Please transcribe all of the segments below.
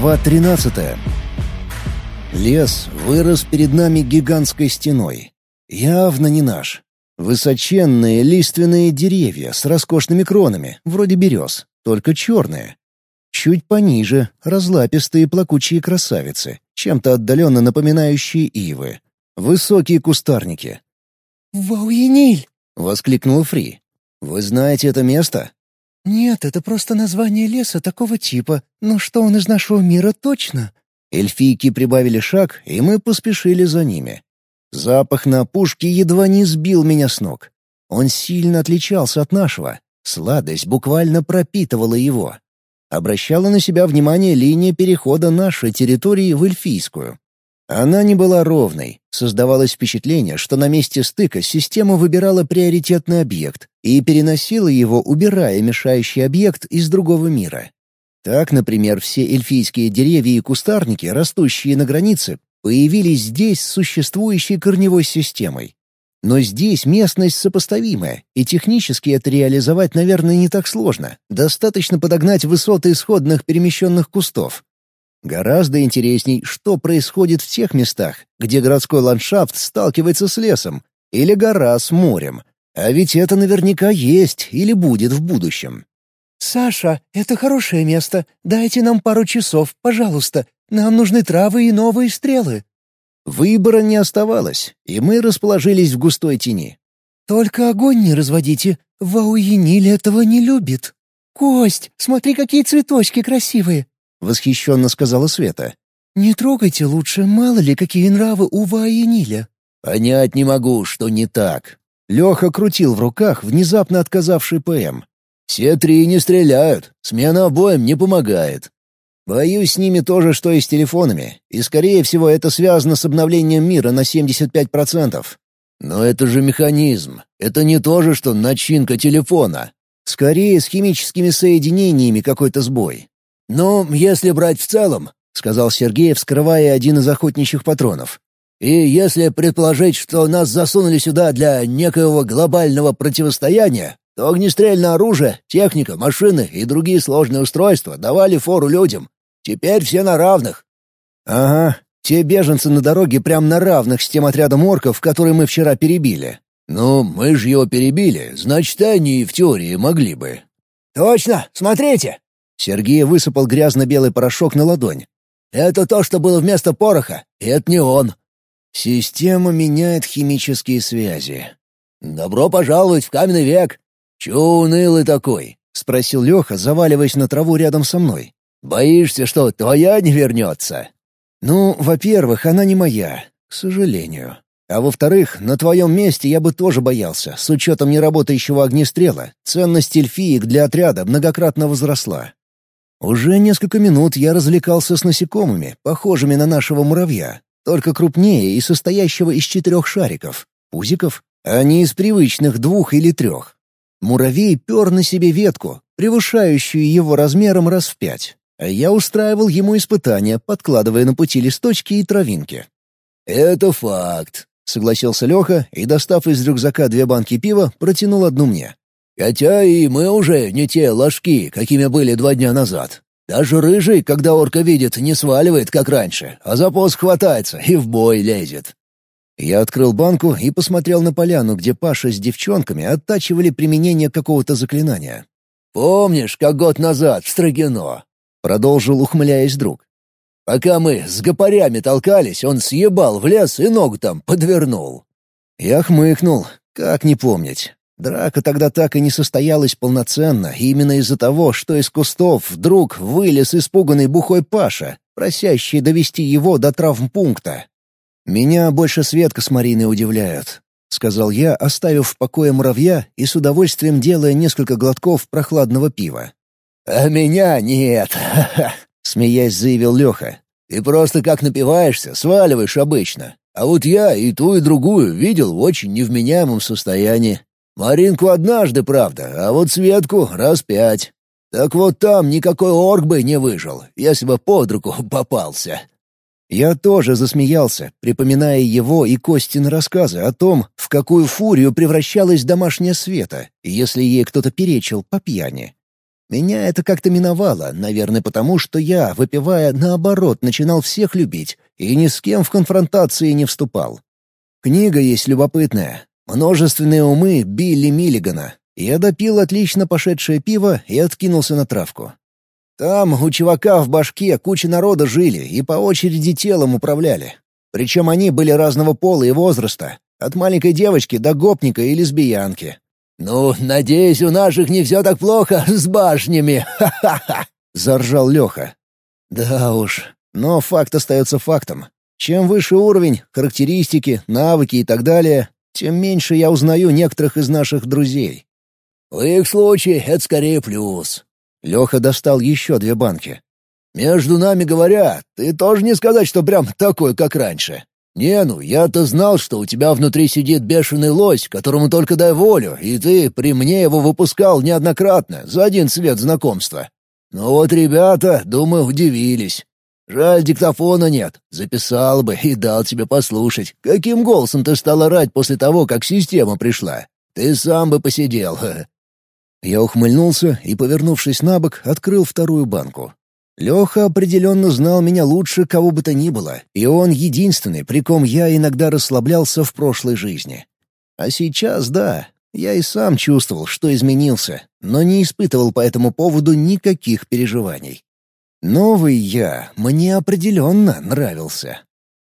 Глава 13. Лес вырос перед нами гигантской стеной. Явно не наш. Высоченные лиственные деревья с роскошными кронами, вроде берез, только черные. Чуть пониже — разлапистые плакучие красавицы, чем-то отдаленно напоминающие ивы. Высокие кустарники. «Вауениль!» — воскликнула Фри. «Вы знаете это место?» «Нет, это просто название леса такого типа. Но что он из нашего мира точно?» Эльфийки прибавили шаг, и мы поспешили за ними. Запах на опушке едва не сбил меня с ног. Он сильно отличался от нашего. Сладость буквально пропитывала его. Обращала на себя внимание линия перехода нашей территории в эльфийскую. Она не была ровной. Создавалось впечатление, что на месте стыка система выбирала приоритетный объект и переносила его, убирая мешающий объект из другого мира. Так, например, все эльфийские деревья и кустарники, растущие на границе, появились здесь с существующей корневой системой. Но здесь местность сопоставимая, и технически это реализовать, наверное, не так сложно. Достаточно подогнать высоты исходных перемещенных кустов. Гораздо интересней, что происходит в тех местах, где городской ландшафт сталкивается с лесом, или гора с морем. А ведь это наверняка есть или будет в будущем. «Саша, это хорошее место. Дайте нам пару часов, пожалуйста. Нам нужны травы и новые стрелы». Выбора не оставалось, и мы расположились в густой тени. «Только огонь не разводите. Вауениль этого не любит. Кость, смотри, какие цветочки красивые. — восхищенно сказала Света. «Не трогайте лучше, мало ли какие нравы у Ваениля». «Понять не могу, что не так». Леха крутил в руках внезапно отказавший ПМ. «Все три не стреляют, смена обоим не помогает. Боюсь с ними то же, что и с телефонами, и, скорее всего, это связано с обновлением мира на 75%. Но это же механизм, это не то же, что начинка телефона. Скорее, с химическими соединениями какой-то сбой. «Ну, если брать в целом», — сказал Сергей, вскрывая один из охотничьих патронов. «И если предположить, что нас засунули сюда для некоего глобального противостояния, то огнестрельное оружие, техника, машины и другие сложные устройства давали фору людям. Теперь все на равных». «Ага, те беженцы на дороге прям на равных с тем отрядом орков, который мы вчера перебили». «Ну, мы же его перебили, значит, они в теории могли бы». «Точно! Смотрите!» Сергей высыпал грязно-белый порошок на ладонь. «Это то, что было вместо пороха, и это не он». Система меняет химические связи. «Добро пожаловать в каменный век!» «Чё унылый такой?» — спросил Леха, заваливаясь на траву рядом со мной. «Боишься, что твоя не вернется?» «Ну, во-первых, она не моя, к сожалению. А во-вторых, на твоем месте я бы тоже боялся. С учетом неработающего огнестрела, ценность эльфиек для отряда многократно возросла. Уже несколько минут я развлекался с насекомыми, похожими на нашего муравья, только крупнее и состоящего из четырех шариков, пузиков, а не из привычных двух или трех. Муравей пер на себе ветку, превышающую его размером раз в пять, а я устраивал ему испытания, подкладывая на пути листочки и травинки. «Это факт», — согласился Леха и, достав из рюкзака две банки пива, протянул одну мне. Хотя и мы уже не те ложки, какими были два дня назад. Даже рыжий, когда орка видит, не сваливает, как раньше, а за пост хватается и в бой лезет. Я открыл банку и посмотрел на поляну, где Паша с девчонками оттачивали применение какого-то заклинания. «Помнишь, как год назад в Строгино?» — продолжил, ухмыляясь друг. «Пока мы с гопарями толкались, он съебал в лес и ногу там подвернул». Я хмыкнул. Как не помнить? Драка тогда так и не состоялась полноценно, именно из-за того, что из кустов вдруг вылез испуганный бухой Паша, просящий довести его до травмпункта. «Меня больше Светка с Мариной удивляют», — сказал я, оставив в покое муравья и с удовольствием делая несколько глотков прохладного пива. «А меня нет», — смеясь заявил Леха. «Ты просто как напиваешься, сваливаешь обычно. А вот я и ту, и другую видел в очень невменяемом состоянии. Маринку однажды, правда, а вот Светку раз пять. Так вот там никакой орк бы не выжил, если бы под руку попался». Я тоже засмеялся, припоминая его и Костин рассказы о том, в какую фурию превращалась домашняя Света, если ей кто-то перечил по пьяни. Меня это как-то миновало, наверное, потому что я, выпивая, наоборот, начинал всех любить и ни с кем в конфронтации не вступал. Книга есть любопытная. Множественные умы Билли Миллигана. Я допил отлично пошедшее пиво и откинулся на травку. Там у чувака в башке куча народа жили и по очереди телом управляли. Причем они были разного пола и возраста, от маленькой девочки до гопника и лесбиянки. «Ну, надеюсь, у наших не все так плохо с башнями, ха-ха-ха!» — заржал Леха. «Да уж, но факт остается фактом. Чем выше уровень, характеристики, навыки и так далее, тем меньше я узнаю некоторых из наших друзей». «В их случае это скорее плюс», Леха достал еще две банки. «Между нами говоря, ты тоже не сказать, что прям такой, как раньше. Не, ну, я-то знал, что у тебя внутри сидит бешеный лось, которому только дай волю, и ты при мне его выпускал неоднократно, за один лет знакомства. Но вот ребята, думаю, удивились. Жаль, диктофона нет. Записал бы и дал тебе послушать, каким голосом ты стал орать после того, как система пришла. Ты сам бы посидел. Я ухмыльнулся и, повернувшись на бок, открыл вторую банку. Леха определенно знал меня лучше кого бы то ни было, и он единственный, при ком я иногда расслаблялся в прошлой жизни. А сейчас, да, я и сам чувствовал, что изменился, но не испытывал по этому поводу никаких переживаний. Новый я мне определенно нравился.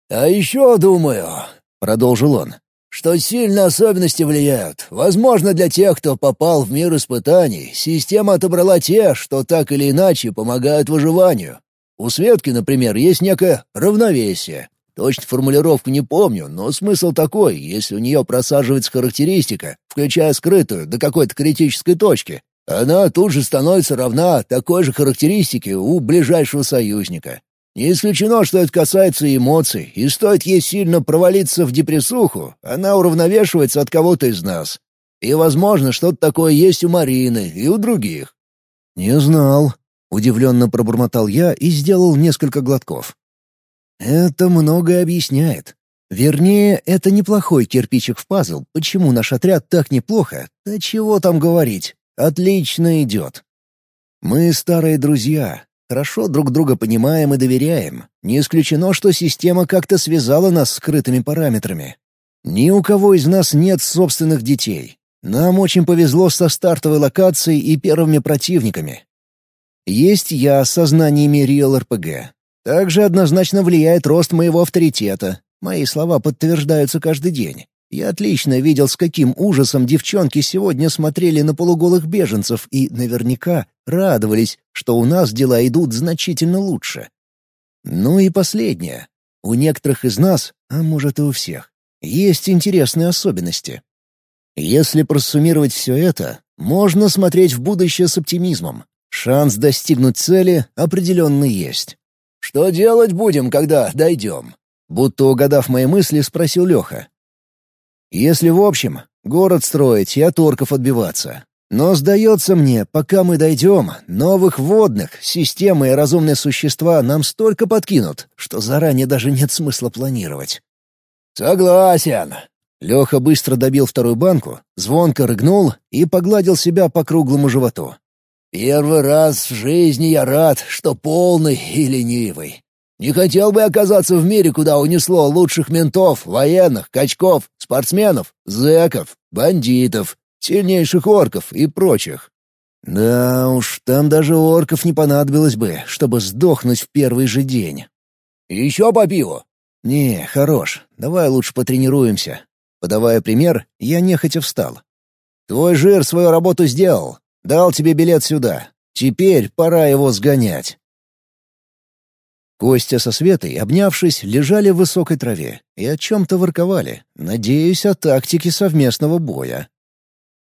«А еще думаю», — продолжил он, что сильно особенности влияют. Возможно, для тех, кто попал в мир испытаний, система отобрала те, что так или иначе помогают выживанию. У Светки, например, есть некое равновесие. Точно формулировку не помню, но смысл такой, если у нее просаживается характеристика, включая скрытую, до какой-то критической точки, она тут же становится равна такой же характеристике у ближайшего союзника. Не исключено, что это касается эмоций, и стоит ей сильно провалиться в депрессуху, она уравновешивается от кого-то из нас. И, возможно, что-то такое есть у Марины и у других». «Не знал», — удивленно пробормотал я и сделал несколько глотков. «Это многое объясняет. Вернее, это неплохой кирпичик в пазл, почему наш отряд так неплохо, да чего там говорить, отлично идет. Мы старые друзья, Хорошо друг друга понимаем и доверяем. Не исключено, что система как-то связала нас скрытыми параметрами. Ни у кого из нас нет собственных детей. Нам очень повезло со стартовой локацией и первыми противниками. Есть я с сознаниями Real RPG. Также однозначно влияет рост моего авторитета. Мои слова подтверждаются каждый день. Я отлично видел, с каким ужасом девчонки сегодня смотрели на полуголых беженцев и наверняка радовались, что у нас дела идут значительно лучше. Ну и последнее. У некоторых из нас, а может и у всех, есть интересные особенности. Если просуммировать все это, можно смотреть в будущее с оптимизмом. Шанс достигнуть цели определенно есть. «Что делать будем, когда дойдем?» Будто угадав мои мысли, спросил Леха. Если в общем, город строить и от орков отбиваться. Но, сдается мне, пока мы дойдем, новых водных, системы и разумные существа нам столько подкинут, что заранее даже нет смысла планировать. «Согласен». Леха быстро добил вторую банку, звонко рыгнул и погладил себя по круглому животу. «Первый раз в жизни я рад, что полный и ленивый. Не хотел бы оказаться в мире, куда унесло лучших ментов, военных, качков, спортсменов, зэков, бандитов, сильнейших орков и прочих. Да уж, там даже орков не понадобилось бы, чтобы сдохнуть в первый же день. Еще по пиву? Не, хорош. Давай лучше потренируемся. Подавая пример, я нехотя встал. Твой жир свою работу сделал. Дал тебе билет сюда. Теперь пора его сгонять. Костя со Светой, обнявшись, лежали в высокой траве и о чем-то ворковали, надеюсь, о тактике совместного боя.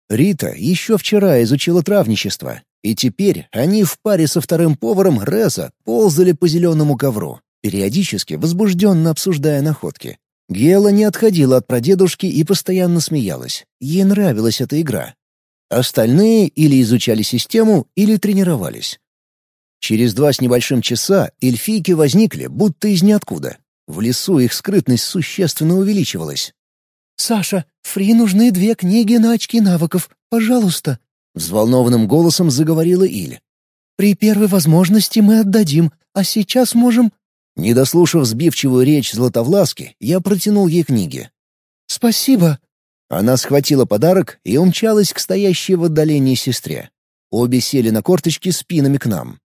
Рита еще вчера изучила травничество, и теперь они в паре со вторым поваром Реза ползали по зеленому ковру, периодически возбужденно обсуждая находки. Гела не отходила от прадедушки и постоянно смеялась. Ей нравилась эта игра. Остальные или изучали систему, или тренировались. Через два с небольшим часа эльфийки возникли, будто из ниоткуда. В лесу их скрытность существенно увеличивалась. «Саша, Фри нужны две книги на очки навыков. Пожалуйста». — взволнованным голосом заговорила Иль. «При первой возможности мы отдадим, а сейчас можем...» Не дослушав сбивчивую речь Златовласки, я протянул ей книги. «Спасибо!» Она схватила подарок и умчалась к стоящей в отдалении сестре. Обе сели на корточки спинами к нам.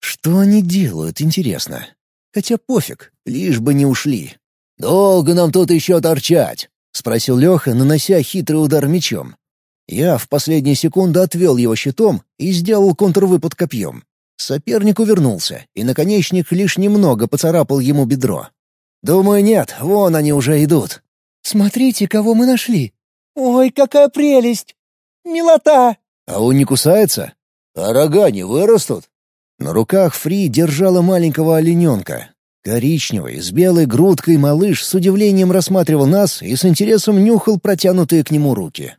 Что они делают, интересно? Хотя пофиг, лишь бы не ушли. «Долго нам тут еще торчать?» — спросил Леха, нанося хитрый удар мечом. Я в последнюю секунду отвел его щитом и сделал контрвыпад копьем. Соперник увернулся, и наконечник лишь немного поцарапал ему бедро. «Думаю, нет, вон они уже идут». «Смотрите, кого мы нашли!» «Ой, какая прелесть! Милота!» «А он не кусается?» «А рога не вырастут?» На руках Фри держала маленького олененка. Коричневый, с белой грудкой малыш с удивлением рассматривал нас и с интересом нюхал протянутые к нему руки.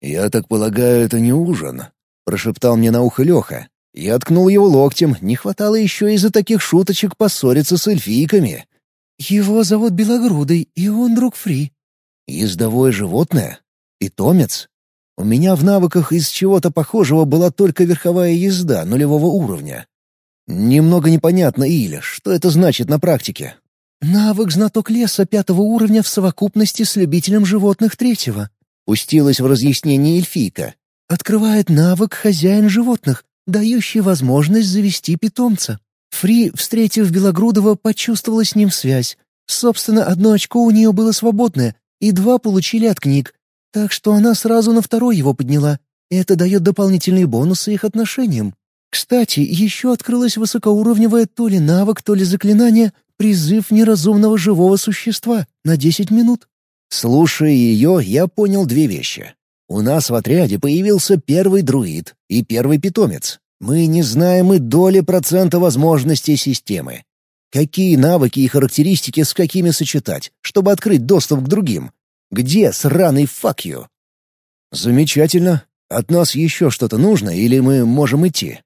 «Я так полагаю, это не ужин?» — прошептал мне на ухо Леха. Я ткнул его локтем, не хватало еще из-за таких шуточек поссориться с эльфийками. «Его зовут Белогрудый, и он друг Фри». «Ездовое животное? Питомец?» У меня в навыках из чего-то похожего была только верховая езда нулевого уровня. Немного непонятно, Иля, что это значит на практике. «Навык знаток леса пятого уровня в совокупности с любителем животных третьего», — пустилась в разъяснение эльфийка. «Открывает навык хозяин животных, дающий возможность завести питомца. Фри, встретив Белогрудова, почувствовала с ним связь. Собственно, одно очко у нее было свободное, и два получили от книг. Так что она сразу на второй его подняла. Это дает дополнительные бонусы их отношениям. Кстати, еще открылось высокоуровневое то ли навык, то ли заклинание «Призыв неразумного живого существа» на 10 минут. Слушая ее, я понял две вещи. У нас в отряде появился первый друид и первый питомец. Мы не знаем и доли процента возможностей системы. Какие навыки и характеристики с какими сочетать, чтобы открыть доступ к другим? Где сраный you? Замечательно. От нас еще что-то нужно или мы можем идти?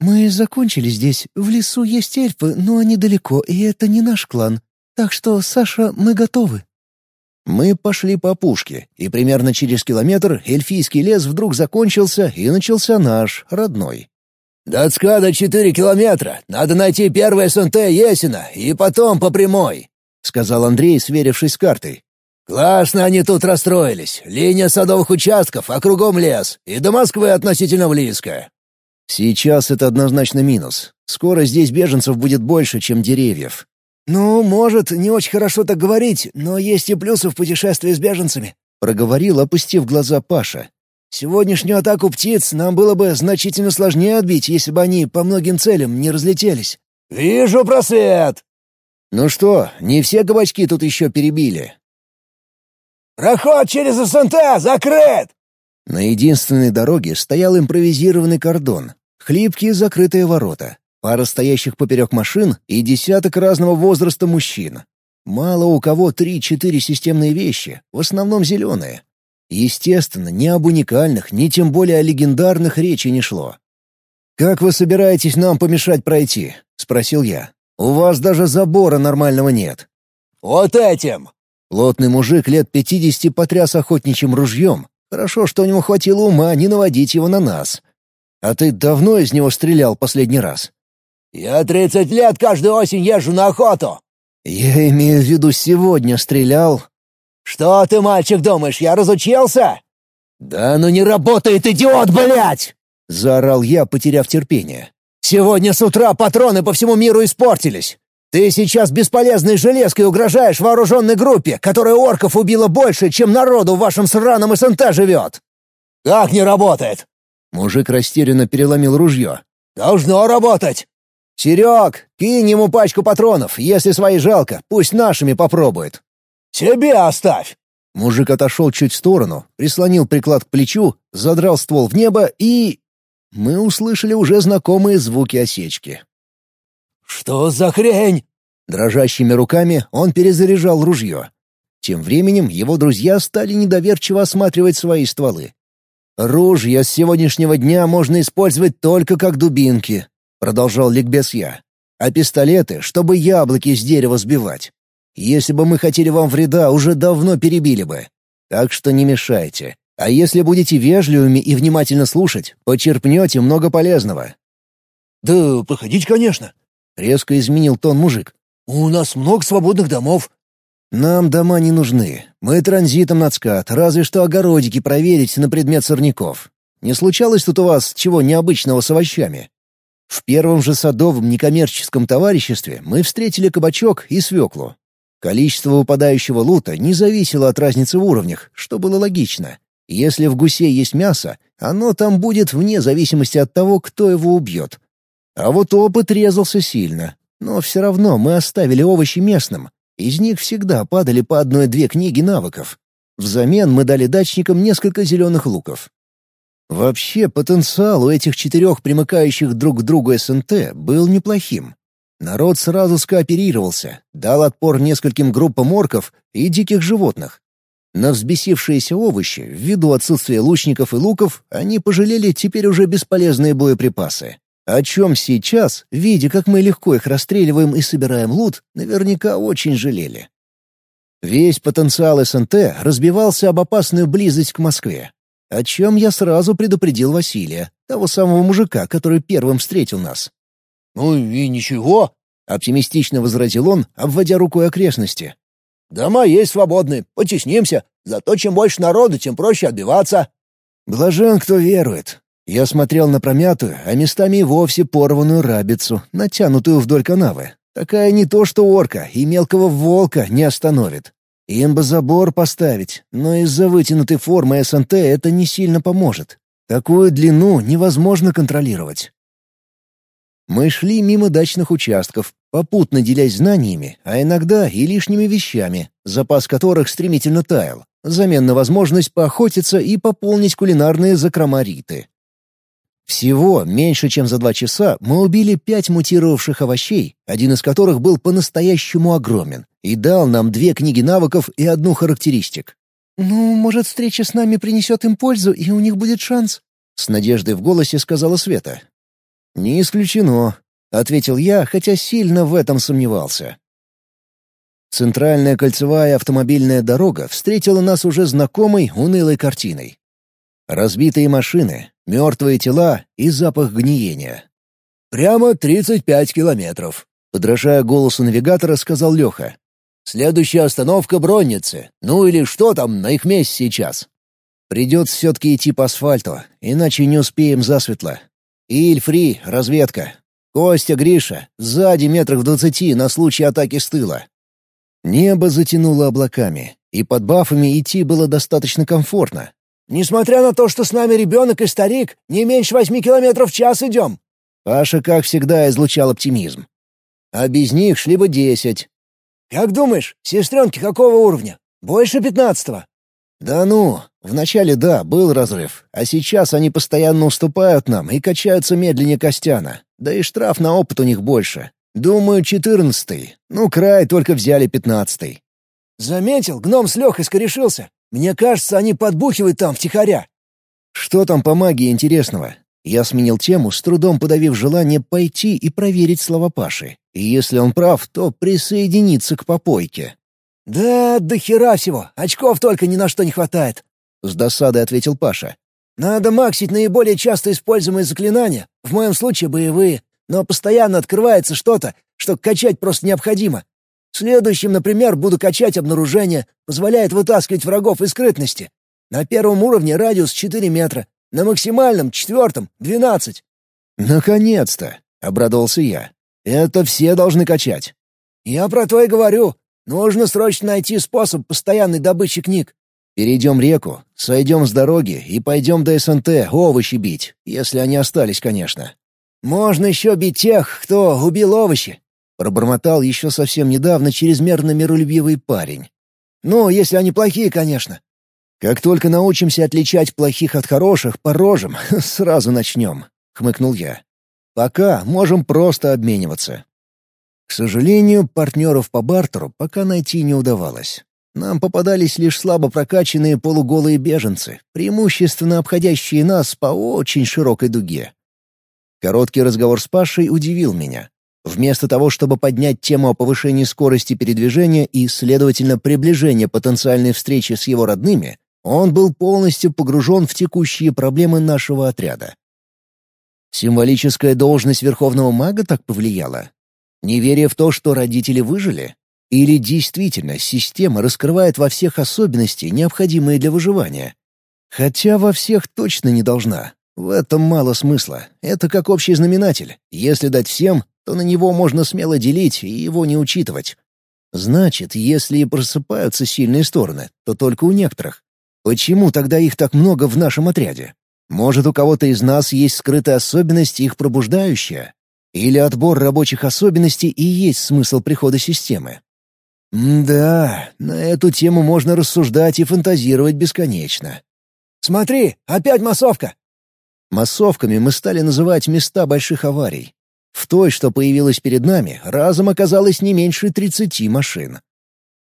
«Мы закончили здесь. В лесу есть эльфы, но они далеко, и это не наш клан. Так что, Саша, мы готовы». Мы пошли по опушке, и примерно через километр эльфийский лес вдруг закончился, и начался наш, родной. «До Цкада четыре километра. Надо найти первое СНТ Есина, и потом по прямой», — сказал Андрей, сверившись с картой. «Классно они тут расстроились. Линия садовых участков, а кругом лес, и до Москвы относительно близко. Сейчас это однозначно минус. Скоро здесь беженцев будет больше, чем деревьев. «Ну, может, не очень хорошо так говорить, но есть и плюсы в путешествии с беженцами», — проговорил, опустив глаза Паша. «Сегодняшнюю атаку птиц нам было бы значительно сложнее отбить, если бы они по многим целям не разлетелись». «Вижу просвет!» «Ну что, не все кабачки тут еще перебили?» «Проход через СНТ закрыт!» На единственной дороге стоял импровизированный кордон, хлипкие закрытые ворота, пара стоящих поперек машин и десяток разного возраста мужчин. Мало у кого три-четыре системные вещи, в основном зеленые. Естественно, ни об уникальных, ни тем более о легендарных речи не шло. «Как вы собираетесь нам помешать пройти?» — спросил я. «У вас даже забора нормального нет». «Вот этим!» Плотный мужик лет пятидесяти потряс охотничьим ружьем, Хорошо, что у него хватило ума не наводить его на нас. А ты давно из него стрелял последний раз? Я тридцать лет каждую осень езжу на охоту. Я имею в виду, сегодня стрелял. Что ты, мальчик, думаешь, я разучился? Да ну не работает, идиот, блядь! Заорал я, потеряв терпение. Сегодня с утра патроны по всему миру испортились. Ты сейчас бесполезной железкой угрожаешь вооруженной группе, которая орков убила больше, чем народу в вашем сраном СНТ живет!» «Как не работает?» Мужик растерянно переломил ружье. «Должно работать!» «Серег, кинь ему пачку патронов, если свои жалко, пусть нашими попробует». «Себе оставь!» Мужик отошел чуть в сторону, прислонил приклад к плечу, задрал ствол в небо и... Мы услышали уже знакомые звуки осечки. «Что за хрень?» Дрожащими руками он перезаряжал ружье. Тем временем его друзья стали недоверчиво осматривать свои стволы. «Ружья с сегодняшнего дня можно использовать только как дубинки», — продолжал ликбез я. «А пистолеты, чтобы яблоки с дерева сбивать. Если бы мы хотели вам вреда, уже давно перебили бы. Так что не мешайте. А если будете вежливыми и внимательно слушать, почерпнете много полезного». «Да проходите, конечно», — резко изменил тон мужик. «У нас много свободных домов». «Нам дома не нужны. Мы транзитом над скат, разве что огородики проверить на предмет сорняков. Не случалось тут у вас чего необычного с овощами?» В первом же садовом некоммерческом товариществе мы встретили кабачок и свеклу. Количество выпадающего лута не зависело от разницы в уровнях, что было логично. Если в гусе есть мясо, оно там будет вне зависимости от того, кто его убьет. А вот опыт резался сильно. Но все равно мы оставили овощи местным. Из них всегда падали по одной-две книги навыков. Взамен мы дали дачникам несколько зеленых луков. Вообще, потенциал у этих четырех примыкающих друг к другу СНТ был неплохим. Народ сразу скооперировался, дал отпор нескольким группам орков и диких животных. На взбесившиеся овощи, ввиду отсутствия лучников и луков, они пожалели теперь уже бесполезные боеприпасы. О чем сейчас, видя, как мы легко их расстреливаем и собираем лут, наверняка очень жалели. Весь потенциал СНТ разбивался об опасную близость к Москве. О чем я сразу предупредил Василия, того самого мужика, который первым встретил нас. «Ну и ничего», — оптимистично возразил он, обводя рукой окрестности. «Дома есть свободные, потеснимся. Зато чем больше народу, тем проще отбиваться». «Блажен, кто верует». Я смотрел на промятую, а местами и вовсе порванную рабицу, натянутую вдоль канавы. Такая не то что орка, и мелкого волка не остановит. Им бы забор поставить, но из-за вытянутой формы СНТ это не сильно поможет. Такую длину невозможно контролировать. Мы шли мимо дачных участков, попутно делясь знаниями, а иногда и лишними вещами, запас которых стремительно таял, взамен на возможность поохотиться и пополнить кулинарные закрома Риты. Всего меньше чем за два часа мы убили пять мутировавших овощей, один из которых был по-настоящему огромен, и дал нам две книги навыков и одну характеристик. «Ну, может, встреча с нами принесет им пользу, и у них будет шанс?» — с надеждой в голосе сказала Света. «Не исключено», — ответил я, хотя сильно в этом сомневался. Центральная кольцевая автомобильная дорога встретила нас уже знакомой унылой картиной. Разбитые машины, мертвые тела и запах гниения. «Прямо тридцать пять километров», — подражая голосу навигатора, сказал Леха. «Следующая остановка — Бронницы. Ну или что там на их месте сейчас?» «Придется все-таки идти по асфальту, иначе не успеем засветло. Ильфри, разведка. Костя, Гриша, сзади метров двадцати на случай атаки с тыла». Небо затянуло облаками, и под бафами идти было достаточно комфортно, Несмотря на то, что с нами ребенок и старик, не меньше восьми километров в час идем». Паша, как всегда, излучал оптимизм. А без них шли бы десять. «Как думаешь, сестренки какого уровня? Больше пятнадцатого?» «Да ну, вначале да, был разрыв, а сейчас они постоянно уступают нам и качаются медленнее Костяна. Да и штраф на опыт у них больше. Думаю, четырнадцатый. Ну, край только взяли пятнадцатый». «Заметил, гном с Лехой скорешился. Мне кажется, они подбухивают там втихаря». «Что там по магии интересного?» Я сменил тему, с трудом подавив желание пойти и проверить слова Паши. И если он прав, то присоединиться к попойке. «Да, до хера всего. Очков только ни на что не хватает», — с досадой ответил Паша. «Надо максить наиболее часто используемые заклинания, в моем случае боевые, но постоянно открывается что-то, что качать просто необходимо. Следующим, например, буду качать обнаружение, позволяет вытаскивать врагов из скрытности. На первом уровне радиус 4 метра, на максимальном, четвертом, 12. «Наконец-то!» — обрадовался я. «Это все должны качать». «Я про то и говорю. Нужно срочно найти способ постоянной добычи книг». «Перейдем реку, сойдем с дороги и пойдем до СНТ овощи бить, если они остались, конечно». «Можно еще бить тех, кто убил овощи. Пробормотал еще совсем недавно чрезмерно миролюбивый парень. «Ну, если они плохие, конечно. Как только научимся отличать плохих от хороших по рожам, сразу начнем», — хмыкнул я. «Пока можем просто обмениваться». К сожалению, партнеров по бартеру пока найти не удавалось. Нам попадались лишь слабо прокачанные полуголые беженцы, преимущественно обходящие нас по очень широкой дуге. Короткий разговор с Пашей удивил меня. Вместо того, чтобы поднять тему о повышении скорости передвижения и, следовательно, приближения потенциальной встречи с его родными, Он был полностью погружен в текущие проблемы нашего отряда. Символическая должность верховного мага так повлияла? Неверие в то, что родители выжили? Или действительно система раскрывает во всех особенности, необходимые для выживания? Хотя во всех точно не должна. В этом мало смысла. Это как общий знаменатель. Если дать всем, то на него можно смело делить и его не учитывать. Значит, если и просыпаются сильные стороны, то только у некоторых. Почему тогда их так много в нашем отряде? Может, у кого-то из нас есть скрытая особенность, их пробуждающая? Или отбор рабочих особенностей и есть смысл прихода системы? да, на эту тему можно рассуждать и фантазировать бесконечно. «Смотри, опять массовка!» Массовками мы стали называть места больших аварий. В той, что появилась перед нами, разом оказалось не меньше тридцати машин.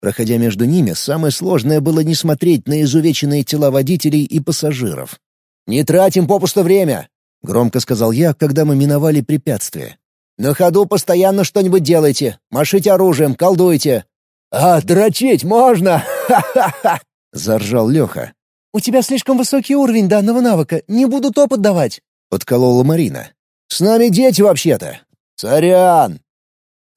Проходя между ними, самое сложное было не смотреть на изувеченные тела водителей и пассажиров. «Не тратим попусто время!» — громко сказал я, когда мы миновали препятствие. «На ходу постоянно что-нибудь делайте. Машите оружием, колдуйте». «А, дрочить можно! Ха-ха-ха!» — заржал Леха. «У тебя слишком высокий уровень данного навыка. Не буду опыт давать», — подколола Марина. «С нами дети вообще-то. Сорян!»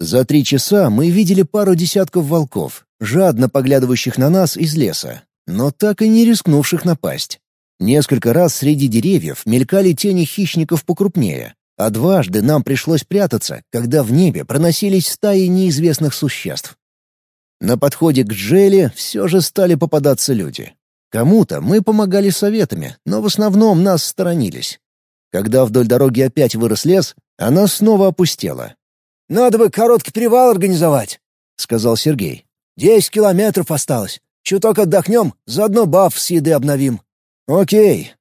За три часа мы видели пару десятков волков, жадно поглядывающих на нас из леса, но так и не рискнувших напасть. Несколько раз среди деревьев мелькали тени хищников покрупнее, а дважды нам пришлось прятаться, когда в небе проносились стаи неизвестных существ. На подходе к Джеле все же стали попадаться люди. Кому-то мы помогали советами, но в основном нас сторонились. Когда вдоль дороги опять вырос лес, она снова опустела. «Надо бы короткий привал организовать», — сказал Сергей. «Десять километров осталось. Чуток отдохнем, заодно баф с еды обновим». «Окей».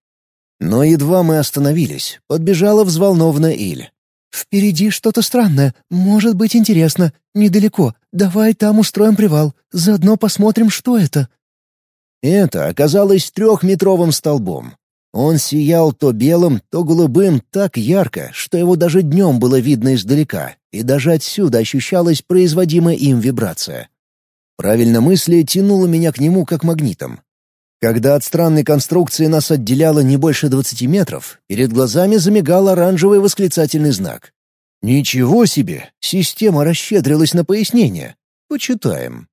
Но едва мы остановились, подбежала взволнованная Иль. «Впереди что-то странное. Может быть интересно. Недалеко. Давай там устроим привал. Заодно посмотрим, что это». Это оказалось трехметровым столбом. Он сиял то белым, то голубым так ярко, что его даже днем было видно издалека, и даже отсюда ощущалась производимая им вибрация. Правильно мысли тянуло меня к нему как магнитом. Когда от странной конструкции нас отделяло не больше двадцати метров, перед глазами замигал оранжевый восклицательный знак. «Ничего себе! Система расщедрилась на пояснение. Почитаем».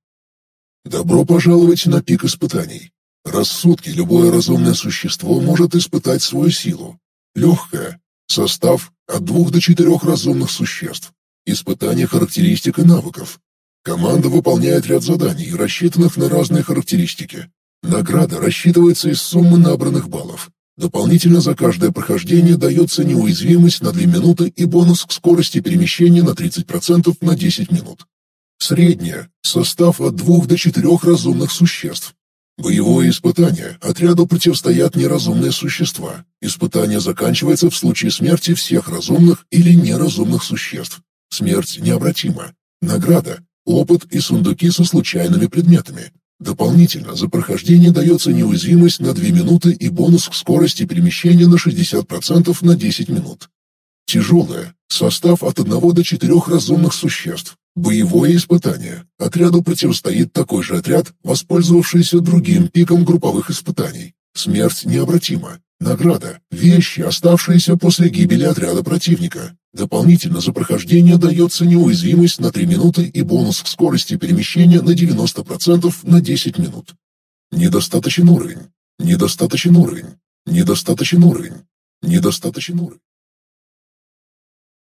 «Добро пожаловать на пик испытаний. Рассудки любое разумное существо может испытать свою силу. Легкая. Состав от двух до четырех разумных существ. Испытание характеристик и навыков. Команда выполняет ряд заданий, рассчитанных на разные характеристики. Награда рассчитывается из суммы набранных баллов. Дополнительно за каждое прохождение дается неуязвимость на 2 минуты и бонус к скорости перемещения на 30% на 10 минут. Средняя. Состав от двух до четырех разумных существ. Боевое испытание. Отряду противостоят неразумные существа. Испытание заканчивается в случае смерти всех разумных или неразумных существ. Смерть необратима. Награда. Опыт и сундуки со случайными предметами. Дополнительно за прохождение дается неуязвимость на 2 минуты и бонус к скорости перемещения на 60% на 10 минут. Тяжелое. Состав от одного до четырех разумных существ. Боевое испытание. Отряду противостоит такой же отряд, воспользовавшийся другим пиком групповых испытаний. Смерть необратима. Награда. Вещи, оставшиеся после гибели отряда противника. Дополнительно за прохождение дается неуязвимость на 3 минуты и бонус к скорости перемещения на 90% на 10 минут. Недостаточен уровень. Недостаточен уровень. Недостаточен уровень. Недостаточен уровень.